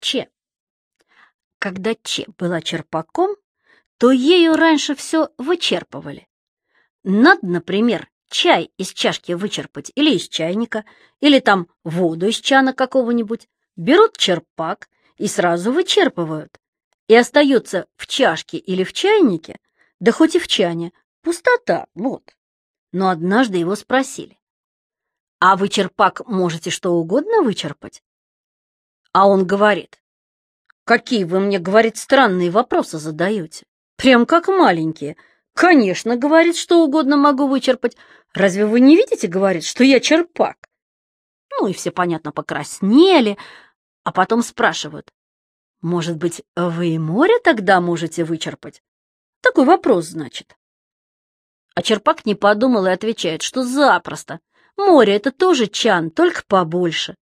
Че. Когда Че была черпаком, то ею раньше все вычерпывали. Надо, например, чай из чашки вычерпать или из чайника, или там воду из чана какого-нибудь. Берут черпак и сразу вычерпывают. И остается в чашке или в чайнике, да хоть и в чане, пустота, вот. Но однажды его спросили, а вы черпак можете что угодно вычерпать? А он говорит, какие вы мне, говорит, странные вопросы задаете. Прям как маленькие. Конечно, говорит, что угодно могу вычерпать. Разве вы не видите, говорит, что я черпак? Ну и все, понятно, покраснели, а потом спрашивают, может быть, вы и море тогда можете вычерпать? Такой вопрос, значит. А черпак не подумал и отвечает, что запросто. Море — это тоже чан, только побольше.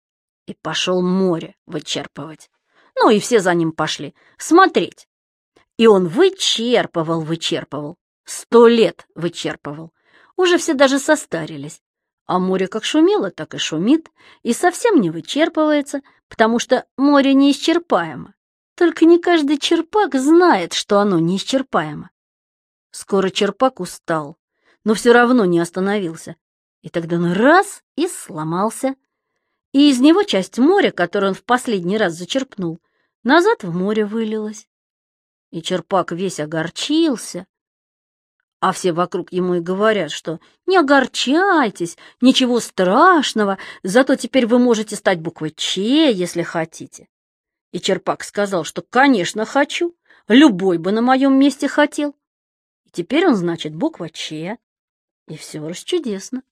И пошел море вычерпывать. Ну и все за ним пошли смотреть. И он вычерпывал, вычерпывал. Сто лет вычерпывал. Уже все даже состарились. А море как шумело, так и шумит, и совсем не вычерпывается, потому что море неисчерпаемо. Только не каждый черпак знает, что оно неисчерпаемо. Скоро черпак устал, но все равно не остановился. И тогда он раз и сломался. И из него часть моря, которую он в последний раз зачерпнул, назад в море вылилась. И черпак весь огорчился, а все вокруг ему и говорят, что не огорчайтесь, ничего страшного, зато теперь вы можете стать буквой Ч, если хотите. И Черпак сказал, что, конечно, хочу, любой бы на моем месте хотел. И теперь он, значит, буква Ч, и все расчудесно.